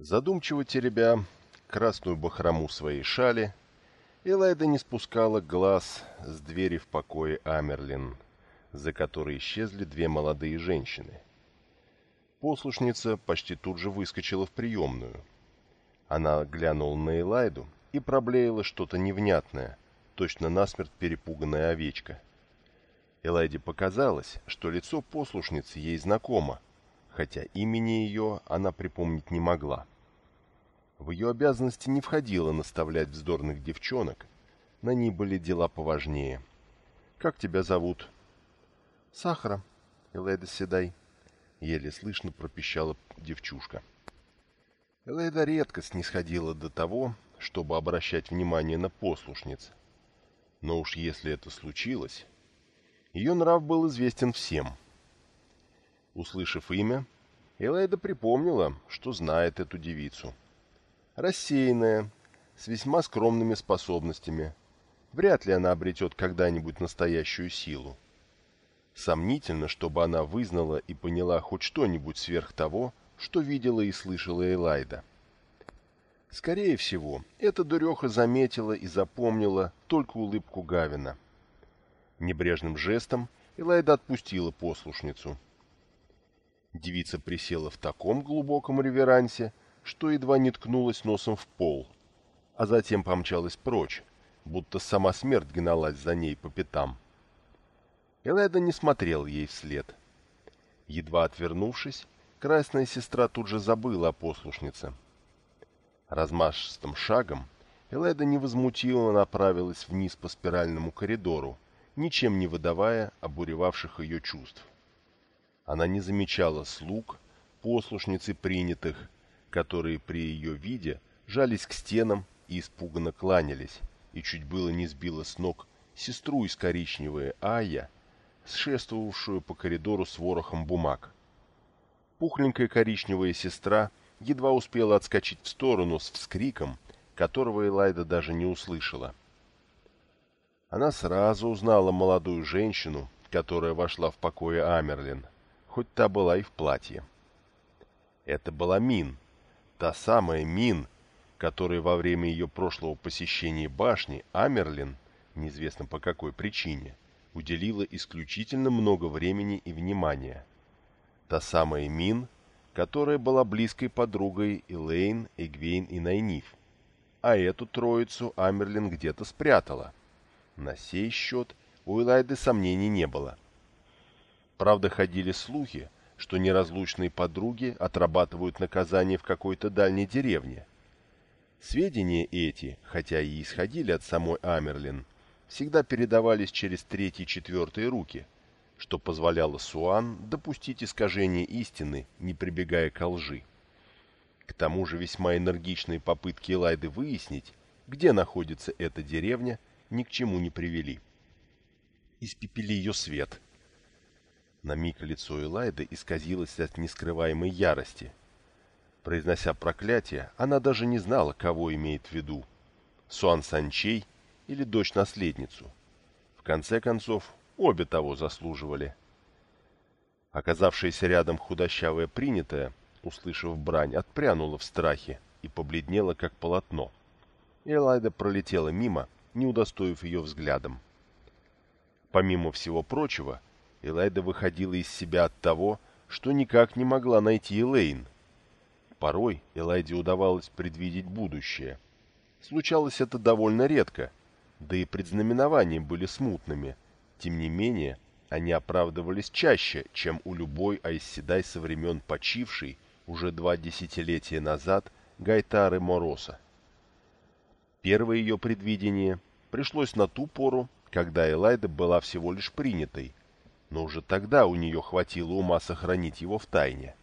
Задумчиво теребя красную бахрому своей шали, Элайда не спускала глаз с двери в покое Амерлин, за которой исчезли две молодые женщины. Послушница почти тут же выскочила в приемную. Она глянула на Элайду и проблеяла что-то невнятное, точно насмерть перепуганная овечка. Элайде показалось, что лицо послушницы ей знакомо, хотя имени ее она припомнить не могла. В ее обязанности не входило наставлять вздорных девчонок, на ней были дела поважнее. «Как тебя зовут?» «Сахара, Элайда Седай», — еле слышно пропищала девчушка. Элайда редко снисходила до того, чтобы обращать внимание на послушниц. Но уж если это случилось, ее нрав был известен всем. Услышав имя, Элайда припомнила, что знает эту девицу рассеянная, с весьма скромными способностями. Вряд ли она обретет когда-нибудь настоящую силу. Сомнительно, чтобы она вызнала и поняла хоть что-нибудь сверх того, что видела и слышала Элайда. Скорее всего, эта дуреха заметила и запомнила только улыбку Гавина. Небрежным жестом Элайда отпустила послушницу. Девица присела в таком глубоком реверансе, что едва не ткнулась носом в пол, а затем помчалась прочь, будто сама смерть гналась за ней по пятам. Элайда не смотрел ей вслед. Едва отвернувшись, красная сестра тут же забыла о послушнице. Размашистым шагом Элайда невозмутимо направилась вниз по спиральному коридору, ничем не выдавая обуревавших ее чувств. Она не замечала слуг, послушниц и принятых, которые при ее виде жались к стенам и испуганно кланялись, и чуть было не сбила с ног сестру из коричневой Ая, сшествовавшую по коридору с ворохом бумаг. Пухленькая коричневая сестра едва успела отскочить в сторону с вскриком, которого Элайда даже не услышала. Она сразу узнала молодую женщину, которая вошла в покое Амерлин, хоть та была и в платье. Это была Мин, Та самая Мин, которой во время ее прошлого посещения башни Амерлин, неизвестно по какой причине, уделила исключительно много времени и внимания. Та самая Мин, которая была близкой подругой Элейн, Эгвейн и Найниф. А эту троицу Амерлин где-то спрятала. На сей счет у Элайды сомнений не было. Правда, ходили слухи, что неразлучные подруги отрабатывают наказание в какой-то дальней деревне. Сведения эти, хотя и исходили от самой Амерлин, всегда передавались через третьи-четвертые руки, что позволяло Суан допустить искажение истины, не прибегая к лжи. К тому же весьма энергичные попытки Элайды выяснить, где находится эта деревня, ни к чему не привели. Испепели ее свет – на миг лицо Элайды исказилось от нескрываемой ярости. Произнося проклятие, она даже не знала, кого имеет в виду – Суан Санчей или дочь-наследницу. В конце концов, обе того заслуживали. Оказавшаяся рядом худощавая принятая, услышав брань, отпрянула в страхе и побледнела, как полотно. Элайда пролетела мимо, не удостоив ее взглядом. Помимо всего прочего, Элайда выходила из себя от того, что никак не могла найти Элейн. Порой Элайде удавалось предвидеть будущее. Случалось это довольно редко, да и предзнаменования были смутными. Тем не менее, они оправдывались чаще, чем у любой Айсседай со времен почившей уже два десятилетия назад Гайтары Мороса. Первое ее предвидение пришлось на ту пору, когда Элайда была всего лишь принятой, но уже тогда у нее хватило ума сохранить его в тайне.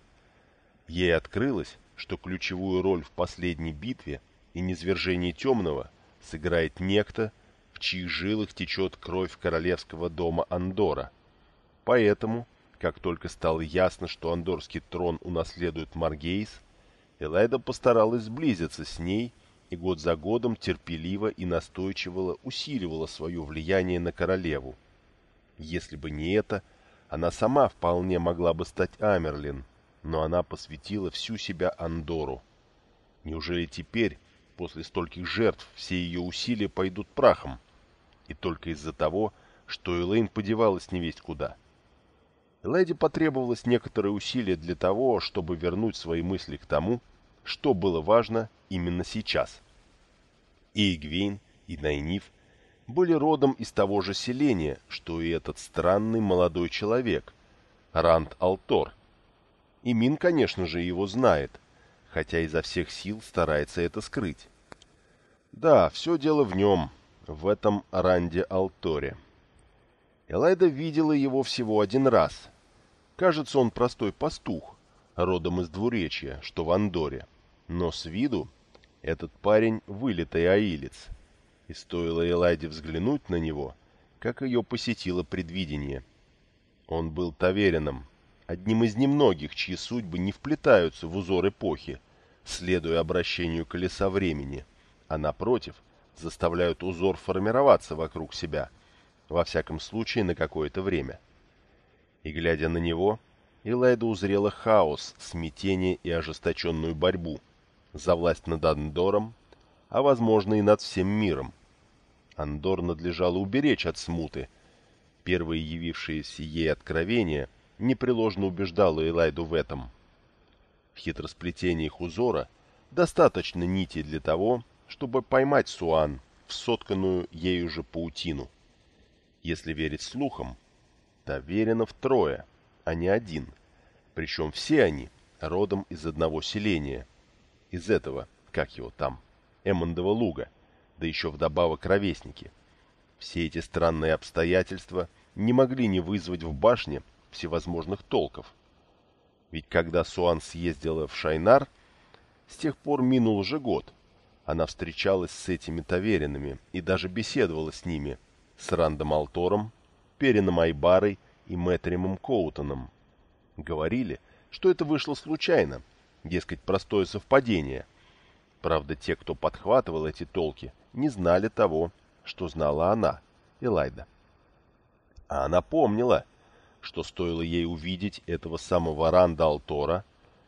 Ей открылось, что ключевую роль в последней битве и низвержении темного сыграет некто, в чьих жилах течет кровь королевского дома Андора. Поэтому, как только стало ясно, что андорский трон унаследует Маргейс, Элайда постаралась сблизиться с ней и год за годом терпеливо и настойчиво усиливала свое влияние на королеву. Если бы не это, она сама вполне могла бы стать Амерлин, но она посвятила всю себя Андору. Неужели теперь, после стольких жертв, все ее усилия пойдут прахом? И только из-за того, что Элейн подевалась невесть куда. Элайде потребовалось некоторое усилие для того, чтобы вернуть свои мысли к тому, что было важно именно сейчас. И Игвейн, и Найниф были родом из того же селения, что и этот странный молодой человек, Ранд Алтор. И Мин, конечно же, его знает, хотя изо всех сил старается это скрыть. Да, все дело в нем, в этом Ранде Алторе. Элайда видела его всего один раз. Кажется, он простой пастух, родом из двуречья, что в Андоре. Но с виду этот парень вылитый аилец. И стоило Элайде взглянуть на него, как ее посетило предвидение. Он был таверином, одним из немногих, чьи судьбы не вплетаются в узор эпохи, следуя обращению колеса времени, а напротив, заставляют узор формироваться вокруг себя, во всяком случае на какое-то время. И глядя на него, Элайда узрела хаос, смятение и ожесточенную борьбу, за власть над Андором, а возможно и над всем миром. Андор надлежало уберечь от смуты. Первые явившиеся ей откровения непреложно убеждало Элайду в этом. В хитросплетениях узора достаточно нити для того, чтобы поймать Суан в сотканную ею же паутину. Если верить слухам, Таверинов трое, а не один. Причем все они родом из одного селения – из этого, как его там, Эммондова луга, да еще вдобавок ровесники. Все эти странные обстоятельства не могли не вызвать в башне всевозможных толков. Ведь когда Суан съездила в Шайнар, с тех пор минул уже год. Она встречалась с этими таверинами и даже беседовала с ними, с Рандом Алтором, Перином Айбарой и Мэтримом Коутоном. Говорили, что это вышло случайно, Дескать, простое совпадение. Правда, те, кто подхватывал эти толки, не знали того, что знала она, Элайда. А она помнила, что стоило ей увидеть этого самого Ранда Алтора,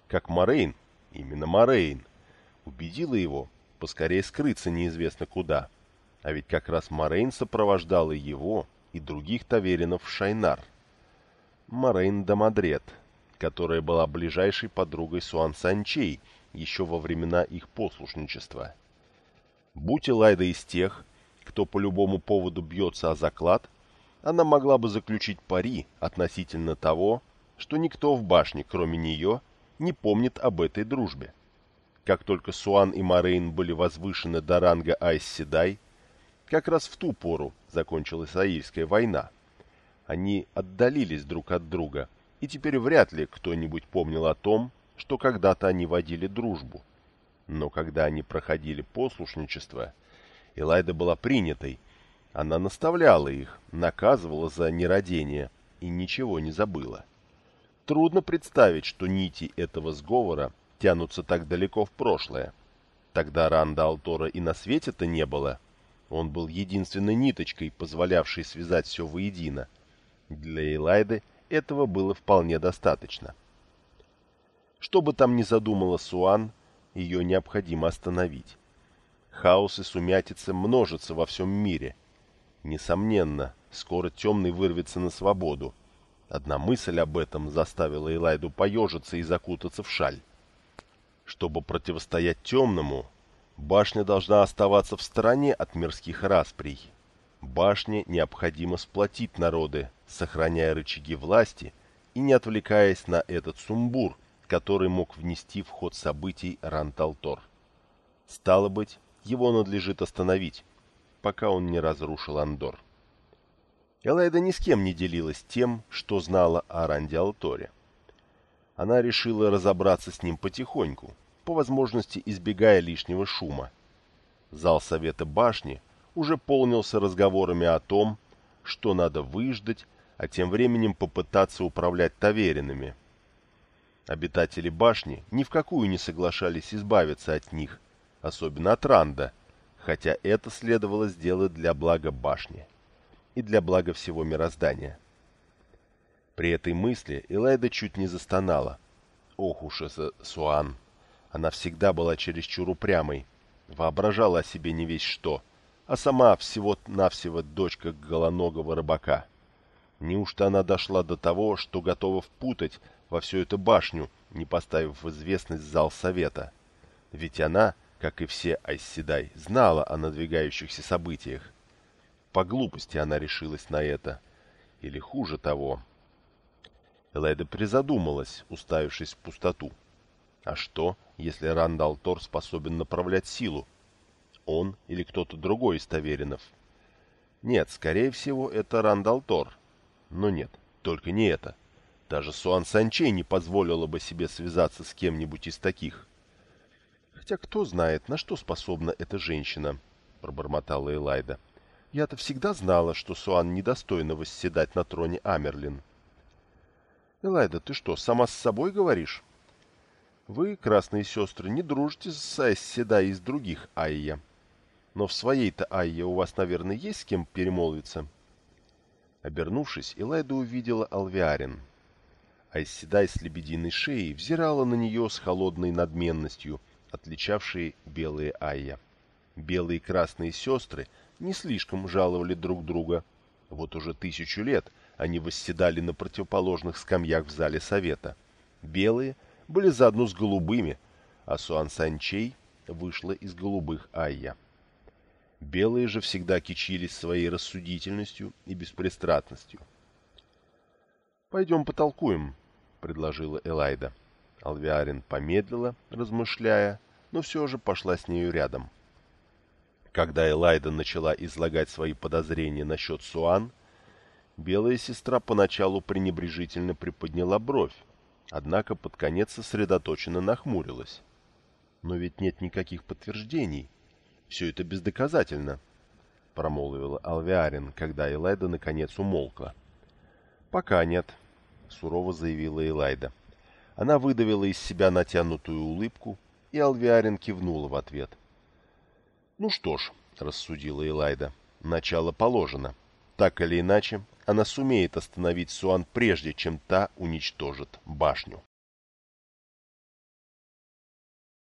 как Морейн, именно Морейн, убедила его поскорее скрыться неизвестно куда. А ведь как раз Морейн сопровождала его и других таверинов в Шайнар. Морейн Дамадрет — которая была ближайшей подругой Суан Санчей еще во времена их послушничества. Будь Элайда из тех, кто по любому поводу бьется о заклад, она могла бы заключить пари относительно того, что никто в башне, кроме нее, не помнит об этой дружбе. Как только Суан и Морейн были возвышены до ранга Айс-Седай, как раз в ту пору закончилась Аильская война. Они отдалились друг от друга – и теперь вряд ли кто-нибудь помнил о том, что когда-то они водили дружбу. Но когда они проходили послушничество, Элайда была принятой. Она наставляла их, наказывала за нерадение и ничего не забыла. Трудно представить, что нити этого сговора тянутся так далеко в прошлое. Тогда Ранда Алтора и на свете-то не было. Он был единственной ниточкой, позволявшей связать все воедино. Для Элайды этого было вполне достаточно. Что бы там ни задумала Суан, ее необходимо остановить. Хаос и сумятица множатся во всем мире. Несомненно, скоро темный вырвется на свободу. Одна мысль об этом заставила Элайду поежиться и закутаться в шаль. Чтобы противостоять темному, башня должна оставаться в стороне от мирских расприй. Башне необходимо сплотить народы, сохраняя рычаги власти и не отвлекаясь на этот сумбур, который мог внести в ход событий Ранталтор. Стало быть, его надлежит остановить, пока он не разрушил Андор. Элайда ни с кем не делилась тем, что знала о Ранде Алторе. Она решила разобраться с ним потихоньку, по возможности избегая лишнего шума. Зал Совета Башни уже полнился разговорами о том, что надо выждать, а тем временем попытаться управлять таверинами. Обитатели башни ни в какую не соглашались избавиться от них, особенно от Ранда, хотя это следовало сделать для блага башни и для блага всего мироздания. При этой мысли Элайда чуть не застонала. Ох уж это Суан! Она всегда была чересчур упрямой, воображала о себе не весь что, а сама всего-навсего дочка голоногого рыбака. Неужто она дошла до того, что готова впутать во всю эту башню, не поставив в известность зал совета? Ведь она, как и все Айсседай, знала о надвигающихся событиях. По глупости она решилась на это. Или хуже того. Элайда призадумалась, уставившись в пустоту. А что, если Рандал Тор способен направлять силу? Он или кто-то другой из Таверинов? Нет, скорее всего, это Рандал Тор. Но нет, только не это. Даже Суан Санчей не позволила бы себе связаться с кем-нибудь из таких. Хотя кто знает, на что способна эта женщина, пробормотала Элайда. Я-то всегда знала, что Суан недостойна восседать на троне Амерлин. Элайда, ты что, сама с собой говоришь? Вы, красные сестры, не дружите с Айсседа из других Айя. Но в своей-то Айе у вас, наверное, есть с кем перемолвиться?» Обернувшись, Элайда увидела Алвиарин. Айсседай с лебединой шеей взирала на нее с холодной надменностью, отличавшей белые Айя. Белые и красные сестры не слишком жаловали друг друга. Вот уже тысячу лет они восседали на противоположных скамьях в зале совета. Белые были заодно с голубыми, а Суан Санчей вышла из голубых Айя. Белые же всегда кичились своей рассудительностью и беспристрастностью. «Пойдем потолкуем», — предложила Элайда. Алвиарин помедлила, размышляя, но все же пошла с нею рядом. Когда Элайда начала излагать свои подозрения насчет Суан, белая сестра поначалу пренебрежительно приподняла бровь, однако под конец сосредоточенно нахмурилась. «Но ведь нет никаких подтверждений», все это бездоказательно, — промолвила Алвиарин, когда Элайда наконец умолкла. — Пока нет, — сурово заявила Элайда. Она выдавила из себя натянутую улыбку, и Алвиарин кивнула в ответ. — Ну что ж, — рассудила Элайда, — начало положено. Так или иначе, она сумеет остановить Суан прежде, чем та уничтожит башню.